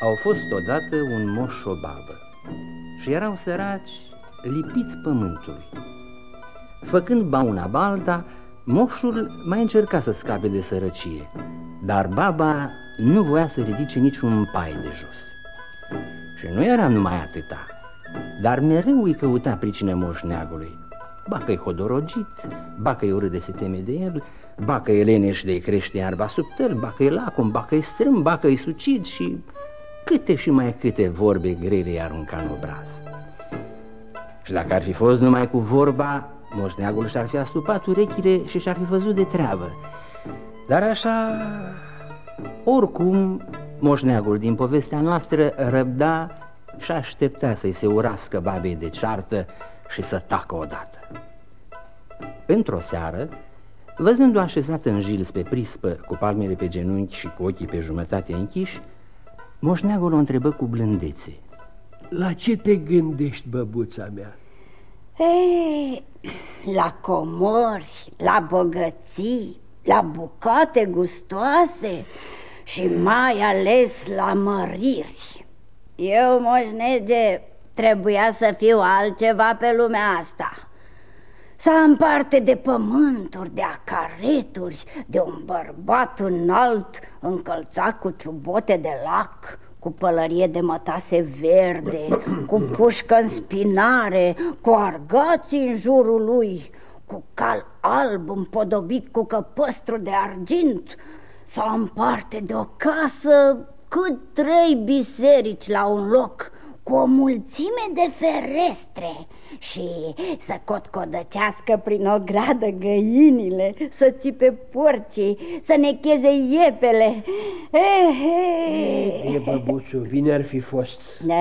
Au fost odată un moș și o babă și erau săraci lipiți pământului. Făcând ba una balta, moșul mai încerca să scape de sărăcie, dar baba nu voia să ridice niciun pai de jos. Și nu era numai atâta, dar mereu îi căuta pricină moșneagului. Ba că-i hodorogit, ba că-i urât de se teme de el, ba că e leneș de crește iarba sub tăl, ba că e lacom, ba că e strâm, ba că e sucid și câte și mai câte vorbe grele i arunca în obraz. Și dacă ar fi fost numai cu vorba, moșneagul și-ar fi astupat urechile și și-ar fi văzut de treabă. Dar așa, oricum, moșneagul din povestea noastră răbda și aștepta să-i se urască babei de ceartă și să tacă odată. Într-o seară, văzându-o așezată în jils pe prispă, cu palmele pe genunchi și cu ochii pe jumătate închiși, moșneagul o întrebă cu blândețe. La ce te gândești, băbuța mea? Ei, la comori, la bogății, la bucate gustoase și mai ales la măriri. Eu, moșnege, trebuia să fiu altceva pe lumea asta. Să am parte de pământuri, de acareturi, de un bărbat înalt încălțat cu ciubote de lac, cu pălărie de mătase verde, cu pușcă în spinare, cu argați în jurul lui, cu cal alb împodobit cu căpăstru de argint, sau în parte de o casă cât trei biserici la un loc, cu o mulțime de ferestre și să cotcodăcească prin o gradă găinile, să țipe porcii, să necheze iepele. E, băbuțu, bine ar fi fost. Da.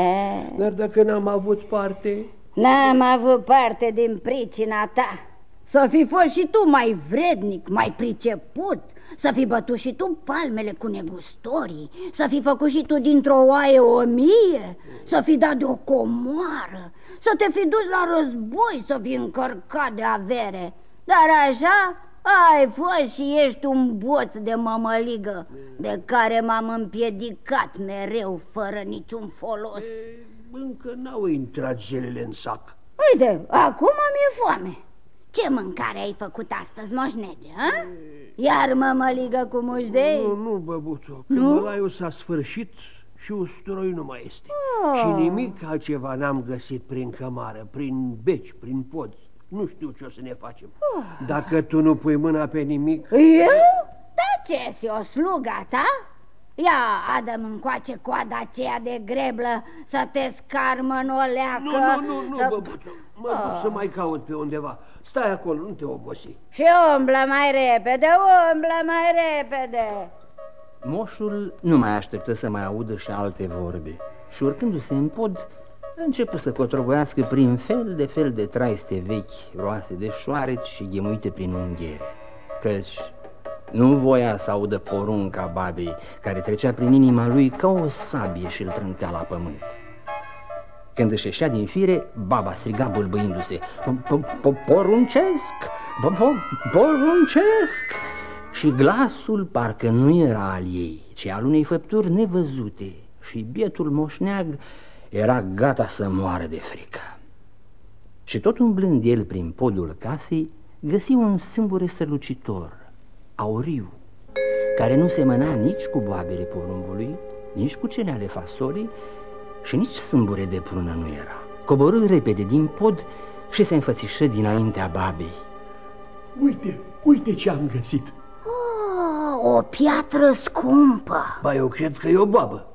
Dar dacă n-am avut parte... N-am avut parte din pricina ta. Să fi fost și tu mai vrednic, mai priceput, să fi bătut și tu palmele cu negustorii, să fi făcut și tu dintr-o oaie o mie, să fi dat de o comoară, să te fi dus la război, să fi încărcat de avere. Dar așa ai fost și ești un boț de mămăligă de care m-am împiedicat mereu fără niciun folos. E, încă n-au intrat zilele în sac. Uite, acum mi-e foame. Ce mâncare ai făcut astăzi, moșnege, a? Iar mămăligă cu mușdei? Nu, nu, băbuțo, că mălaiul s-a sfârșit și usturoi nu mai este. Oh. Și nimic altceva n-am găsit prin cămară, prin beci, prin podți. Nu știu ce o să ne facem. Oh. Dacă tu nu pui mâna pe nimic... Eu? Da ce o sluga ta? Ia, adă încoace coada aceea de greblă să te scarmă în o leacă. Nu, nu, nu, nu, să... băbuțo, mă duc oh. să mai caut pe undeva. Stai acolo, nu te obosi. Și umblă mai repede, umblă mai repede. Moșul nu mai așteptă să mai audă și alte vorbe și urcându-se în pod, începu să cotrovoiască prin fel de fel de traiste vechi, roase de șoareci și ghemuite prin unghiere, căci nu voia să audă porunca babei, care trecea prin inima lui ca o sabie și îl trântea la pământ. Când își ieșea din fire, baba striga bâlbâindu-se Poruncesc! Poruncesc! Și glasul parcă nu era al ei, ci al unei făpturi nevăzute și bietul moșneag era gata să moară de frică. Și tot umblând el prin podul casei, găsi un sâmbure strălucitor, auriu, care nu semăna nici cu boabele porumbului, nici cu cele ale fasolii, și nici sâmbure de prună nu era. Coborâ repede din pod și se înfățișă dinaintea babei. Uite, uite ce am găsit! Oh, o piatră scumpă! Ba, eu cred că e o babă.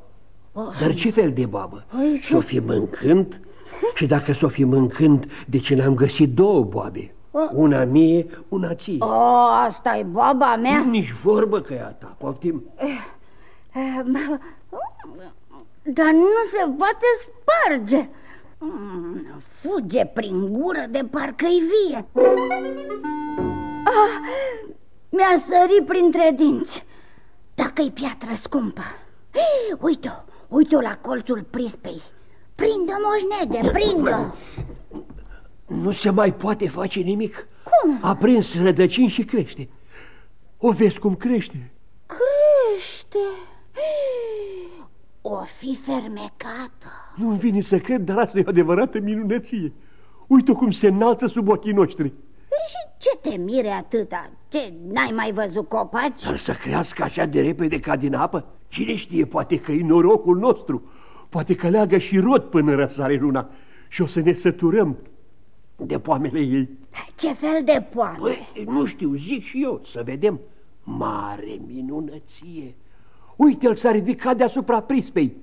Oh. Dar ce fel de babă? S-o fi mâncând? Și dacă s-o fi mâncând, de ce n-am găsit două boabe? Oh. Una mie, una ție. Oh, asta e baba mea? Nu, nici vorbă că e a ta, poftim. Eh, eh, dar nu se poate sparge. Mm, fuge prin gură de parcă-i vie. Ah, mi-a sărit printre dinți. Dacă-i piatră scumpă. Uite-o, uite-o la colțul prispei. Prindă, moșnege, prindă! Nu se mai poate face nimic. Cum? A prins rădăcini și crește. O vezi cum crește? Crește? O fi fermecată. Nu-mi vine să cred, dar asta e o adevărată minunăție. Uite cum se înalță sub ochii noștri. Păi și ce te mire atâta? Ce, n-ai mai văzut copaci? Dar să crească așa de repede ca din apă? Cine știe, poate că e norocul nostru. Poate că leagă și rod până răsare luna și o să ne săturăm de poamele ei. Ce fel de poame? Păi, nu știu, zic și eu, să vedem. Mare minunăție! Uite, el s-a ridicat deasupra prispei.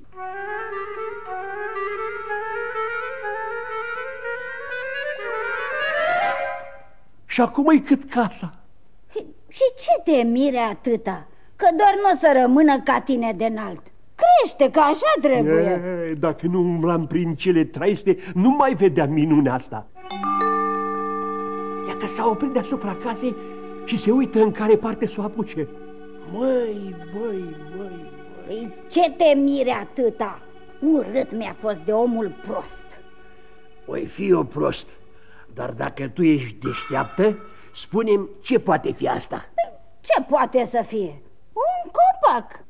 Și acum e cât casa. Și ce te mire atâta? Că doar nu o să rămână ca tine de înalt. Crește, că așa trebuie. E, dacă nu umblam prin cele traiste, nu mai vedeam minunea asta. Ia că s-a oprit deasupra casei și se uită în care parte să o apuce. Măi, măi, măi, măi. Ce te mire atâta? Urât mi-a fost de omul prost. Oi fi eu prost, dar dacă tu ești deșteaptă, spunem ce poate fi asta. Ce poate să fie? Un copac.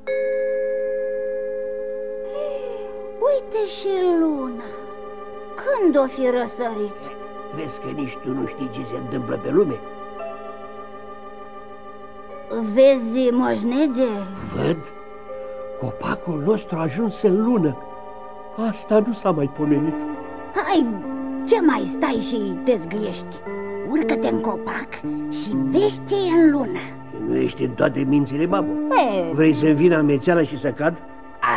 Uite și luna. Când o fi răsărit? Vezi că nici tu nu știi ce se întâmplă pe lume? Vezi, moșnege? Văd. Copacul nostru a ajuns în lună. Asta nu s-a mai pomenit. Hai, ce mai stai și te zgliești? Urcă-te în copac și vezi ce e în lună. Nu ești în toate mințile, babo? E... Vrei să-mi vină amețeala și să cad?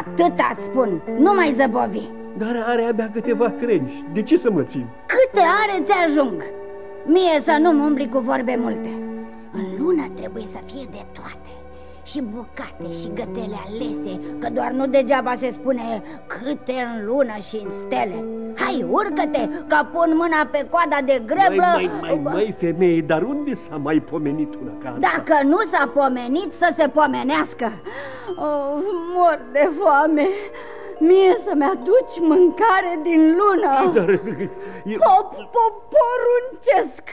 Atâta spun, nu mai zăbovi. Dar are abia câteva crengi. De ce să mă țin? Câte are ți ajung? Mie să nu-mi umbli cu vorbe multe. În lună trebuie să fie de toate și bucate și gătele alese, că doar nu degeaba se spune câte în lună și în stele. Hai, urcă-te, că pun mâna pe coada de greblă. Mai, mai, mai, mai, femeie, dar unde s-a mai pomenit una ca asta? Dacă nu s-a pomenit, să se pomenească. Oh, mor de foame. Mie să-mi aduci mâncare din lună. Dar... Pop, pop, poruncesc.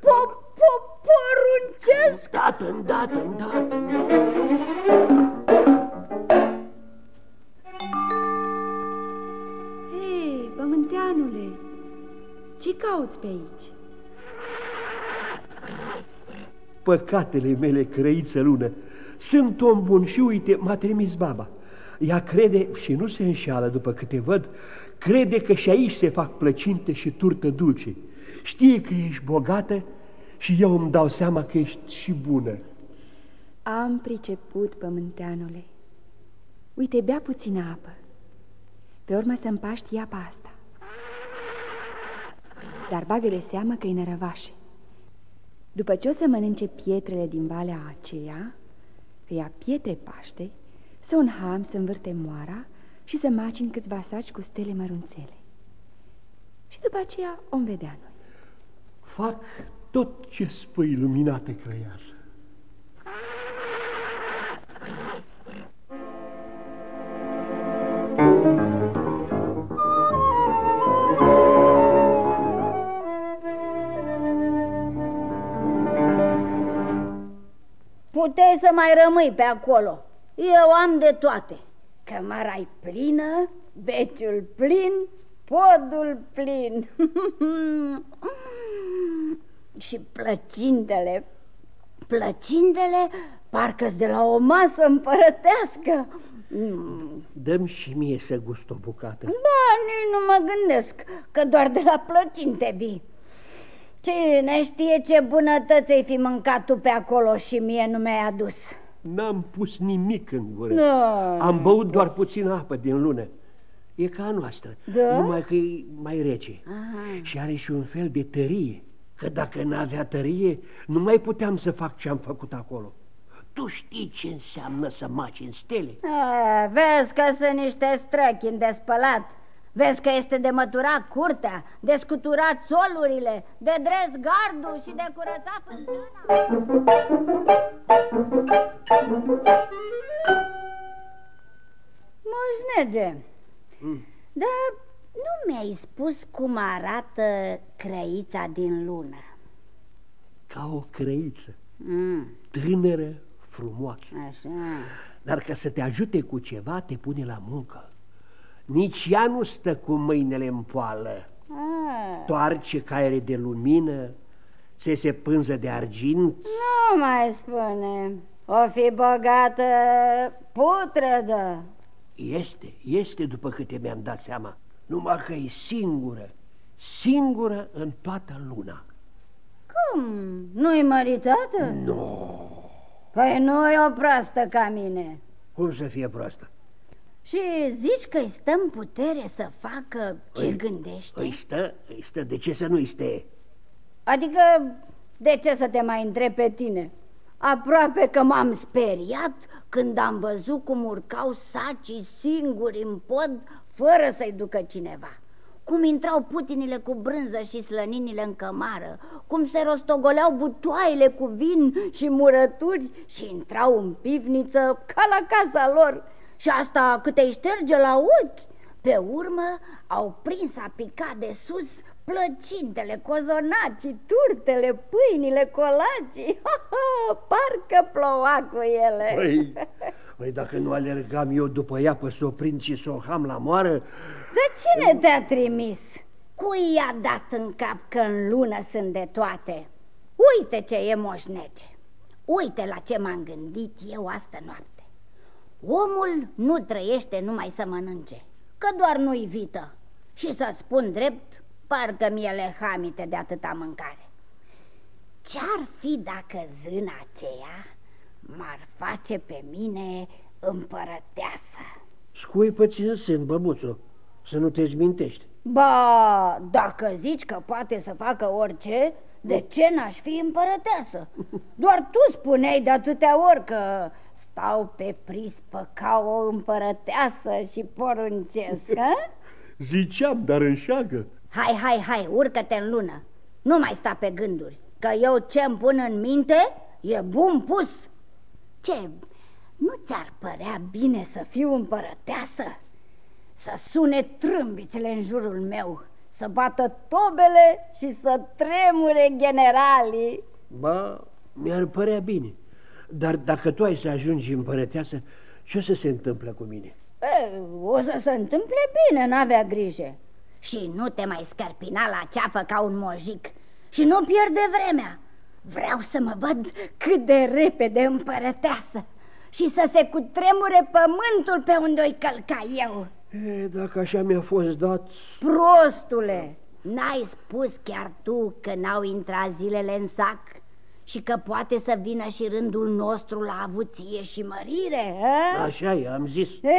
Pop, pop, poruncesc. Îndată, îndată, îndată. Hei, pământeanule, ce cauți pe aici? Păcatele mele, crăiță lună, sunt om bun și uite, m-a trimis baba. Ea crede, și nu se înșeală după câte văd, crede că și aici se fac plăcinte și turtă dulce. Știe că ești bogată și eu îmi dau seama că ești și bună. Am priceput, pământeanule. Uite, bea puțină apă. Pe urmă să împaști apa asta. Dar bagă de seamă că e nărăvașe. După ce o să mănânce pietrele din valea aceea, că ea pietre paște, să un ham să învârte moara și să macini câțiva saci cu stele mărunțele. Și după aceea o vedea noi. Fac tot ce spui, luminate crăiasă. Puteai să mai rămâi pe acolo. Eu am de toate. Cămara e plină, beciul plin, podul plin. și plăcintele. Plăcintele parcă de la o masă împărătească. Mm. Dăm și mie să gust o bucată. Da, nici nu mă gândesc că doar de la plăcinte vii. Cine știe ce bunătăți ai fi mâncat tu pe acolo și mie nu mi-ai adus. N-am pus nimic în gură. Da. Am băut doar puțină apă din lună. E ca a noastră, da? numai că e mai rece. Aha. Și are și un fel de tărie. Că dacă n-avea tărie, nu mai puteam să fac ce am făcut acolo. Tu știi ce înseamnă să maci în stele? A, vezi că sunt niște străchini de spălat. Vezi că este de măturat curtea, de scuturat solurile, de dres gardul și de curățat fântâna. Moșnege, mm. dar nu mi-ai spus cum arată crăița din lună. Ca o crăiță, mm. tânără, frumoasă. Așa. dar ca să te ajute cu ceva, te pune la muncă. Nici ea nu stă cu mâinile în poală. Ah. Toarce caiere de lumină, se se pânză de argint. Nu mai spune. O fi bogată putredă. Este, este după câte mi-am dat seama. Numai că e singură, singură în toată luna. Cum? Nu-i măritată? Nu. Păi nu e o proastă ca mine. Cum să fie proastă? Și zici că îi stă în putere să facă ce Îi- gândește? Îi stă, îi stă, de ce să nu-i stea? Adică, de ce să te mai întreb pe tine? Aproape că m-am speriat când am văzut cum urcau sacii singuri în pod, fără să-i ducă cineva. Cum intrau putinile cu brânză și slăninile în cămară, cum se rostogoleau butoaile cu vin și murături și intrau în pivniță ca la casa lor. Și asta cât îi șterge la ochi. Pe urmă au prins a picat de sus plăcintele, cozonacii, turtele, pâinile, colacii. Ha, ha, parcă ploua cu ele. Păi, păi dacă nu alergam eu după ea pe să o prind și să o ham la moară, Dar cine te-a trimis? Cui i-a dat în cap că în lună sunt de toate? Uite ce e moșnece. Uite la ce m-am gândit eu astă noapte. Omul nu trăiește numai să mănânce, că doar nu-i vită. Și să spun drept, parcă mi ele hamite de atâta mâncare. Ce-ar fi dacă zâna aceea m-ar face pe mine împărăteasă? scuipă-ți în sân, băbuțo, să nu te zmintești. Ba, dacă zici că poate să facă orice, de ce n-aș fi împărăteasă? Doar tu spuneai de atâtea ori că stau pe prispă ca o împărăteasă și poruncesc, hă? Ziceam, dar înșeagă. Hai, hai, hai, urcă-te în lună. Nu mai sta pe gânduri, că eu ce-mi pun în minte e bun pus. Ce, nu ți-ar părea bine să fiu împărăteasă? Să sune trâmbițele în jurul meu, să bată tobele și să tremure generalii. Ba, mi-ar părea bine. Dar dacă tu ai să ajungi împărăteasă, ce o să se întâmplă cu mine? E, o să se întâmple bine, n-avea grijă. Și nu te mai scărpina la ceafă ca un mojic și nu pierde vremea. Vreau să mă văd cât de repede împărăteasă și să se cutremure pământul pe unde o călca eu. E, dacă așa mi-a fost dat... Prostule, n-ai spus chiar tu că n-au intrat zilele în sac și că poate să vină și rândul nostru la avuție și mărire, a? Așa e, am zis. E?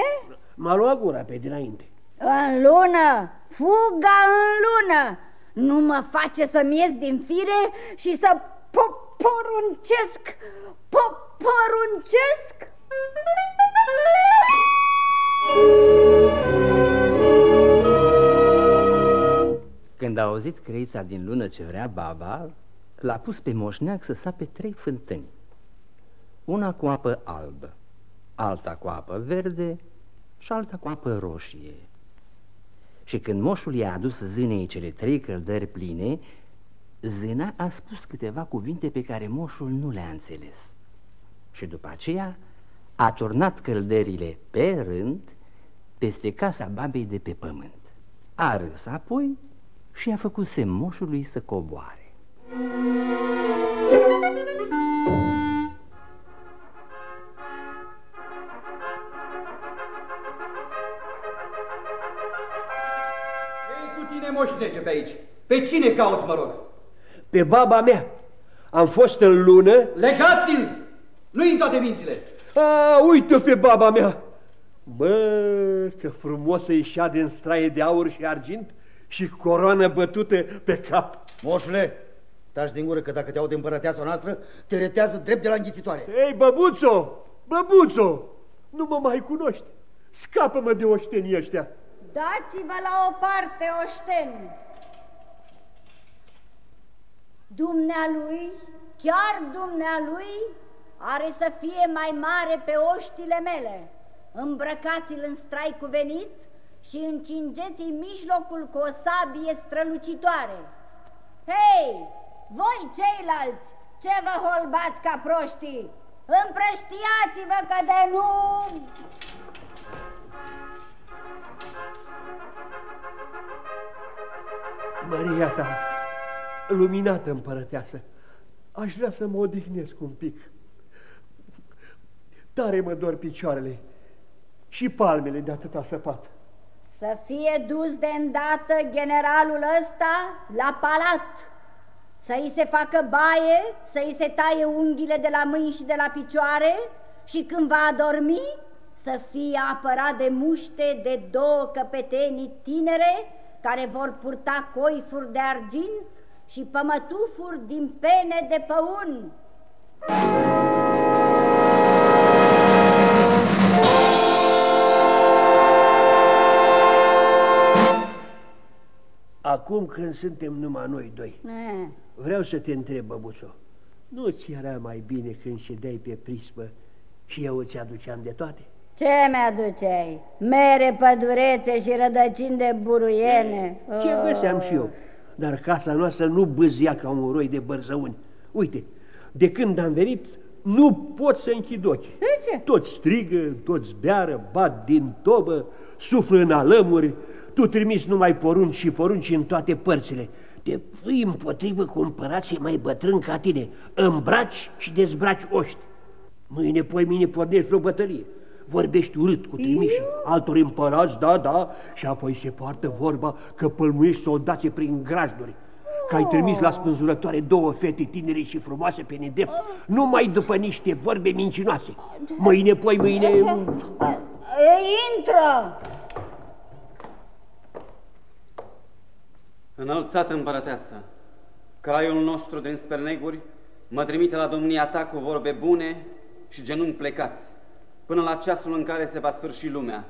M-a luat gura pe dinainte. În lună, fuga în lună, nu mă face să-mi ies din fire și să po- poruncesc, po- poruncesc. Când a auzit creița din lună ce vrea baba, l-a pus pe moșneac să sape trei fântâni. Una cu apă albă, alta cu apă verde și alta cu apă roșie. Și când moșul i-a adus zânei cele trei căldări pline, zâna a spus câteva cuvinte pe care moșul nu le-a înțeles. Și după aceea a turnat căldările pe rând peste casa babei de pe pământ. A râs apoi și a făcut semn moșului să coboare. Ei, cu tine moșnege pe aici. Pe cine cauți, mă rog? Pe baba mea. Am fost în lună. Legați-l! Nu-i în toate mințile. A, uite pe baba mea. Bă, că frumos ieșea din straie de aur și argint și coroană bătută pe cap. Moșule, taci din gură că dacă te aude împărăteasa noastră, te retează drept de la înghițitoare. Ei, băbuțo, băbuțo, nu mă mai cunoști. Scapă-mă de oștenii ăștia. Dați-vă la o parte, oșteni! Dumnealui, chiar dumnealui, are să fie mai mare pe oștile mele. Îmbrăcați-l în strai cuvenit și încingeți-i mijlocul cu o sabie strălucitoare. Hei, voi ceilalți, ce vă holbați ca proștii? Împrăștiați-vă că de nu... Maria ta, luminată împărăteasă, aș vrea să mă odihnesc un pic. Tare mă dor picioarele și palmele de atâta săpat. Să fie dus de îndată generalul ăsta la palat, să-i se facă baie, să-i se taie unghiile de la mâini și de la picioare și când va adormi să fie apărat de muște de două căpetenii tinere care vor purta coifuri de argint și pămătufuri din pene de păun. Acum când suntem numai noi doi, Eh, vreau să te întreb, băbuțo, nu ți era mai bine când ședeai pe prispă și eu îți aduceam de toate? Ce mi-aduceai? Mere, pădurețe și rădăcini de buruiene. Ce găseam și eu, dar casa noastră nu bâzia ca un roi de bărzăuni. Uite, de când am venit, nu pot să închid ochii. De ce? Toți strigă, toți beară, bat din tobă, suflă în alămuri, tu trimis numai porunci și porunci în toate părțile. Te pui împotrivă cu împărații mai bătrân ca tine, îmbraci și dezbraci oști. Mâine, poi mine pornești o bătălie. Vorbești urât cu trimișii, altori împărați, da, da, și apoi se poartă vorba că pălmuiești soldații prin grajduri. Că ai trimis la spânzurătoare două fete tinere și frumoase pe nedept, numai după niște vorbe mincinoase. Mâine, poi mâine... Ei, intră! Înălțat împărăteasă, craiul nostru din sperneguri mă trimite la domnia ta cu vorbe bune și genunchi plecați, până la ceasul în care se va sfârși lumea.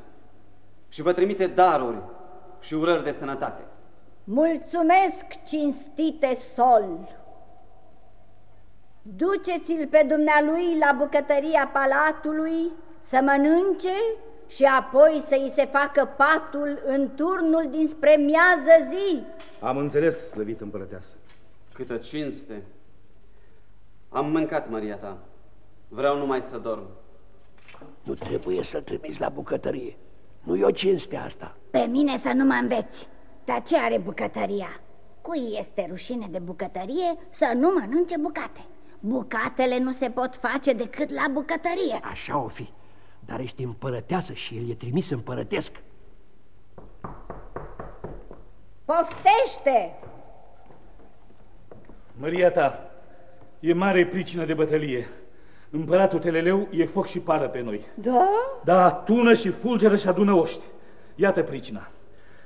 Și vă trimite daruri și urări de sănătate. Mulțumesc, cinstite sol! Duceți-l pe dumnealui la bucătăria palatului să mănânce și apoi să-i se facă patul în turnul dinspre miază zi. Am înțeles, slăvit împărăteasă. Câtă cinste! Am mâncat, Maria ta. Vreau numai să dorm. Nu trebuie să-l trimiți la bucătărie. Nu e o cinste asta. Pe mine să nu mă înveți, dar ce are bucătăria? Cui este rușine de bucătărie să nu mănânce bucate? Bucatele nu se pot face decât la bucătărie. Așa o fi. Dar ești împărăteasă și el e trimis împărătesc. Poftește! Măria ta, e mare pricină de bătălie. Împăratul Teleleu e foc și pară pe noi. Da? Da, tună și fulgeră și adună oști. Iată pricina.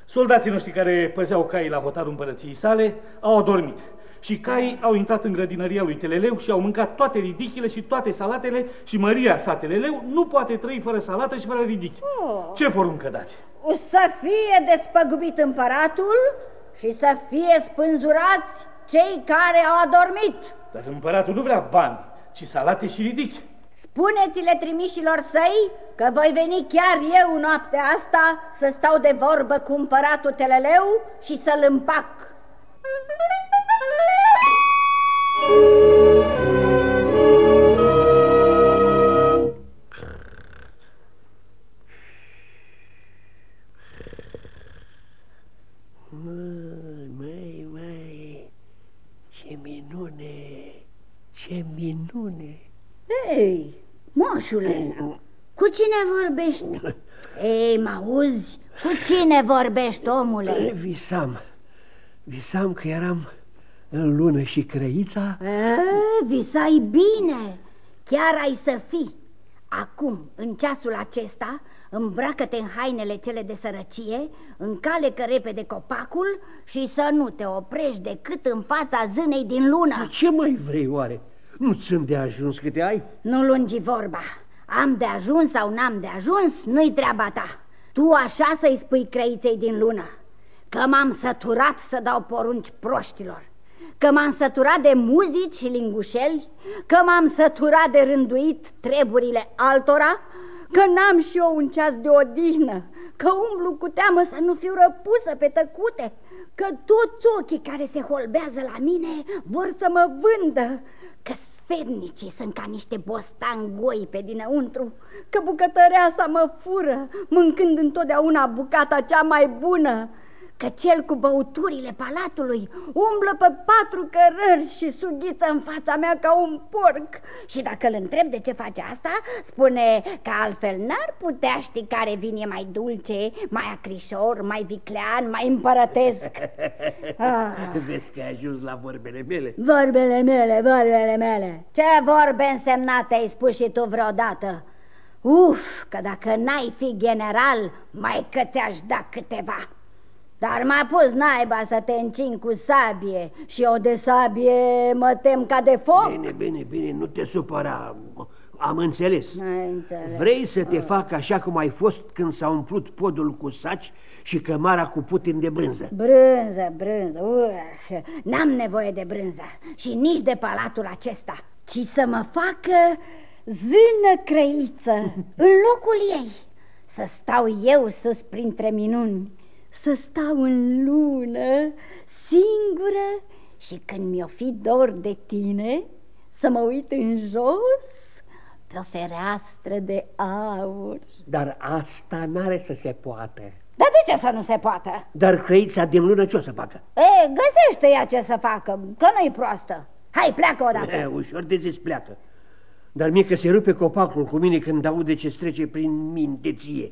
Soldații noștri care păzeau caii la hotarul împărăției sale au adormit. Și caii au intrat în grădinăria lui Teleleu și au mâncat toate ridichile și toate salatele și Maria sa Teleleu nu poate trăi fără salată și fără ridichi. Oh. Ce poruncă dați? O să fie despăgubit împăratul și să fie spânzurați cei care au adormit. Dar împăratul nu vrea bani, ci salate și ridichi. Spuneți-le trimișilor săi că voi veni chiar eu noaptea asta să stau de vorbă cu împăratul Teleleu și să-l împac. Moșule, cu cine vorbești? Ei, mă auzi? Cu cine vorbești, omule? Visam, visam că eram în lună și crăița A, visai bine, chiar ai să fii. Acum, în ceasul acesta, îmbracă-te în hainele cele de sărăcie, încalecă repede copacul și să nu te oprești decât în fața zânei din lună. Ce mai vrei oare? Nu sunt de ajuns câte ai? Nu lungi vorba. Am de ajuns sau n-am de ajuns, nu-i treaba ta. Tu așa să-i spui crăiței din lună, că m-am săturat să dau porunci proștilor, că m-am săturat de muzici și lingușeli, că m-am săturat de rânduit treburile altora, că n-am și eu un ceas de odihnă, că umblu cu teamă să nu fiu răpusă pe tăcute, că toți ochii care se holbează la mine vor să mă vândă, că Sfernicii sunt ca niște bostangoi pe dinăuntru, că bucătăreasa mă fură, mâncând întotdeauna bucata cea mai bună că cel cu băuturile palatului umblă pe patru cărări și sughiță în fața mea ca un porc. Și dacă îl întreb de ce face asta, spune că altfel n-ar putea ști care vin e mai dulce, mai acrișor, mai viclean, mai împărătesc. Ah. Vezi că ai ajuns la vorbele mele? Vorbele mele, vorbele mele. Ce vorbe însemnate ai spus și tu vreodată? Uf, că dacă n-ai fi general, mai că ți-aș da câteva. Dar m-a pus naiba să te încin cu sabie și eu de sabie mă tem ca de foc. Bine, bine, bine, nu te supăra. Am înțeles. Ai înțeles. Vrei să te fac așa cum ai fost când s-a umplut podul cu saci și cămara cu putin de brânză. Brânză, brânză, uh, n-am nevoie de brânză și nici de palatul acesta, ci să mă facă zână crăiță în locul ei, să stau eu sus printre minuni să stau în lună, singură și când mi-o fi dor de tine, să mă uit în jos pe o fereastră de aur. Dar asta n-are să se poată. Dar de ce să nu se poată? Dar crăița din lună ce o să facă? E, găsește ea ce să facă, că nu-i proastă. Hai, pleacă odată. E, ușor de zis pleacă. Dar mie că se rupe copacul cu mine când aude ce trece prin minte ție.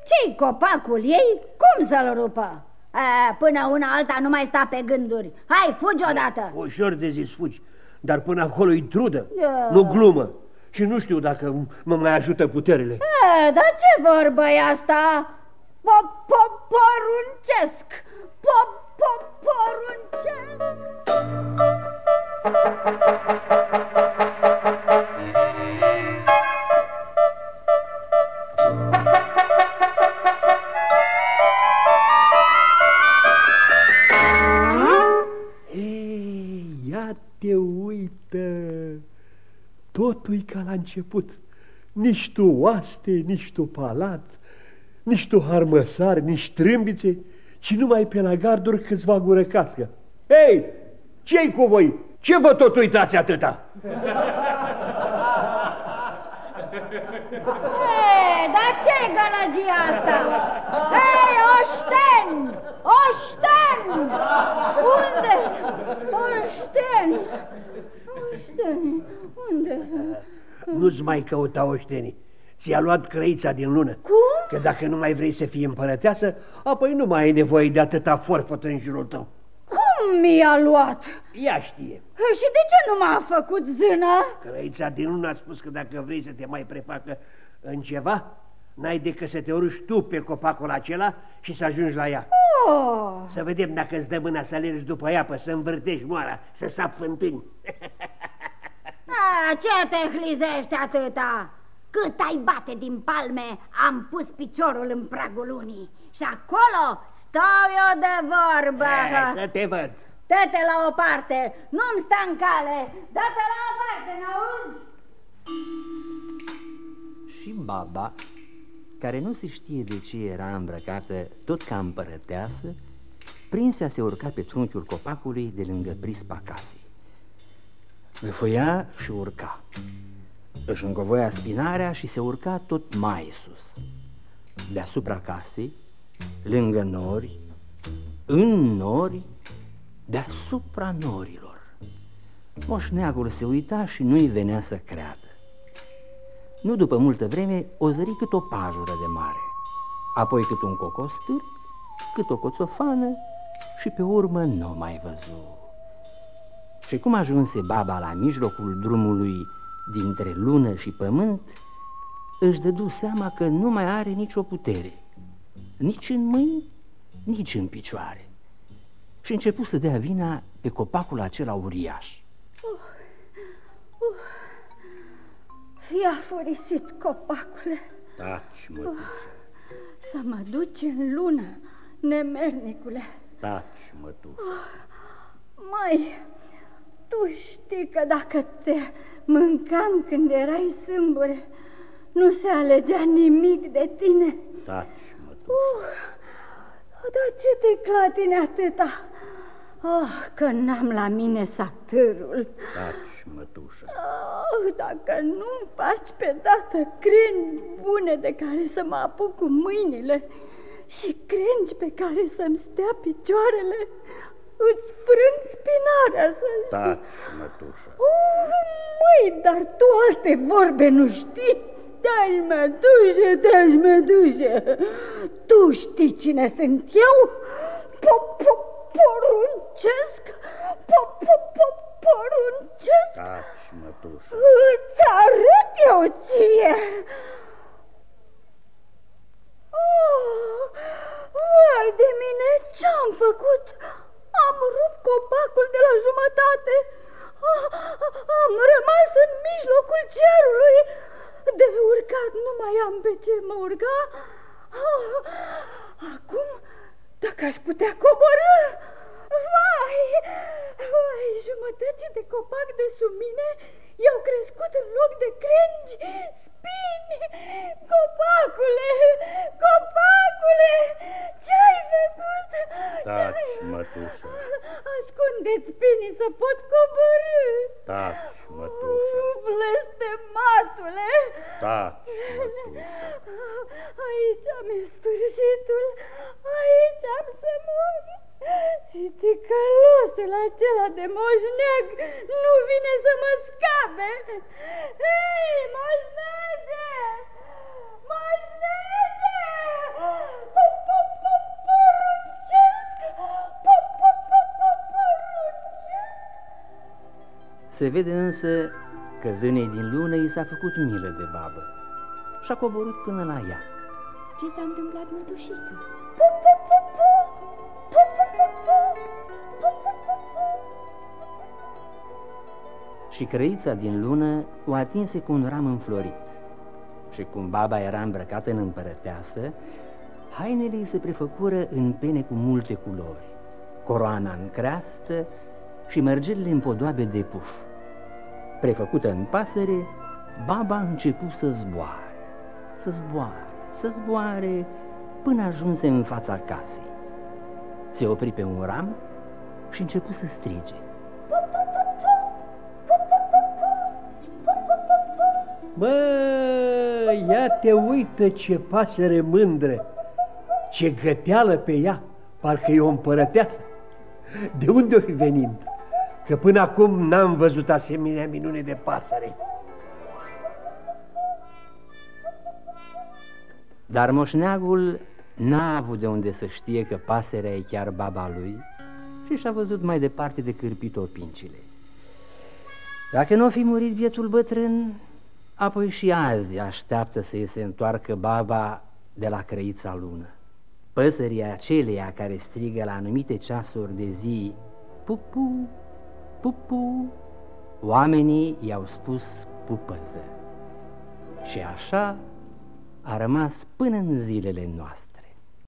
Păi ce-i copacul ei? Cum să-l rupă? A, până una alta nu mai sta pe gânduri. Hai, fugi odată! Ușor de zis fugi, dar până acolo-i trudă, yeah. nu glumă. Și nu știu dacă mă mai ajută puterele. E, dar ce vorbă e asta? Poruncesc! Poruncesc! Te uită, totul ca la început. Nici tu oaste, nici tu palat, nici tu harmăsar, nici trâmbițe, ci numai pe la garduri câțiva gură cască. Hei, ce-i cu voi? Ce vă tot uitați atâta? Hei, dar ce-i gălăgia asta? Hei, oșten! Oșten! Unde? Oșten! Oșteni, unde? Nu-ți mai căuta oștenii. Ți-a luat crăița din lună. Cum? Că dacă nu mai vrei să fii împărăteasă, apoi nu mai ai nevoie de atâta forfătă în jurul tău. Cum mi-a luat? Ea știe. Și de ce nu m-a făcut zână? Crăița din lună a spus că dacă vrei să te mai prefacă în ceva, n-ai decât să te urci tu pe copacul acela și să ajungi la ea. Oh. Să vedem dacă îți dă mâna să alergi după ea, pe să învârtești moara, să sap fântâni. A, ce te hlizești atâta? Cât ai bate din palme, am pus piciorul în pragul lunii și acolo stau eu de vorbă. E, să te văd. Dă-te la o parte, nu-mi sta în cale, dă-te la o parte, n-auzi? Și baba, care nu se știe de ce era îmbrăcată tot ca împărăteasă, prinse a se urca pe trunchiul copacului de lângă prispa casei. Găfăia și urca. Își încovoia spinarea și se urca tot mai sus. Deasupra casei, lângă nori, în nori, deasupra norilor. Moșneagul se uita și nu-i venea să creadă. Nu după multă vreme o zări cât o pajură de mare, apoi cât un cocostâr, cât o coțofană și pe urmă nu mai văzu. Și cum ajunse baba la mijlocul drumului dintre lună și pământ, își dădu seama că nu mai are nicio putere, nici în mâini, nici în picioare. Și începu să dea vina pe copacul acela uriaș. Uh, uh, i-a furisit copacule. Taci, mătușă. Uh, să mă duci în lună, nemernicule. Taci, mătușă. Uh, măi, tu știi că dacă te mâncam când erai sâmbure, nu se alegea nimic de tine. Taci, mătușă. Uh, dar ce te clatine atâta? Oh, că n-am la mine satârul. Taci, mătușă. Oh, dacă nu-mi faci pe dată crengi bune de care să mă apuc cu mâinile și crengi pe care să-mi stea picioarele, îți frâng spinarea să Taci, mătușă. Oh, măi, dar tu alte vorbe nu știi? Te-aș mădușe, te-aș mădușe. Tu știi cine sunt eu? Poruncesc, poruncesc. Taci, mătușă. Îți arăt eu ție. Oh, vai de mine, ce-am făcut? Am rupt copacul de la jumătate. Am rămas în mijlocul cerului. De urcat nu mai am pe ce mă urca. Acum, dacă aș putea coborâ... Vai, vai, jumătății de copac de sub mine i-au crescut în loc de crengi spini. Copacule, copacule, ce-ai făcut? Taci, mătușă. Ascundeți spinii să pot coborâ. Taci, mătușă. Blestematule. Taci, mătușă. Aici am sfârșitul, aici am să mor. Și ticălosul acela de moșneag nu vine să mă scape. Hei, moșnege! Moșnege! Se vede însă că zânei din lună i s-a făcut milă de babă și a coborât până la ea. Ce s-a întâmplat, mătușică? Și crăița din lună o atinse cu un ram înflorit. Și cum baba era îmbrăcată în împărăteasă, hainele îi se prefăcură în pene cu multe culori, coroana în creastă și mărgelile în podoabe de puf. Prefăcută în pasăre, baba a început să zboare, să zboare, să zboare, până ajunse în fața casei. Se opri pe un ram și început să strige. Bă, ia te uită ce pasăre mândră, ce găteală pe ea, parcă e o împărăteasă. De unde o fi venind? Că până acum n-am văzut asemenea minune de pasăre. Dar moșneagul n-a avut de unde să știe că pasărea e chiar baba lui și și-a văzut mai departe de cârpit opincile. Dacă nu o fi murit bietul bătrân, apoi și azi așteaptă să-i se întoarcă baba de la crăița lună. Păsării aceleia care strigă la anumite ceasuri de zi, pupu, pupu, oamenii i-au spus pupăză. Și așa a rămas până în zilele noastre.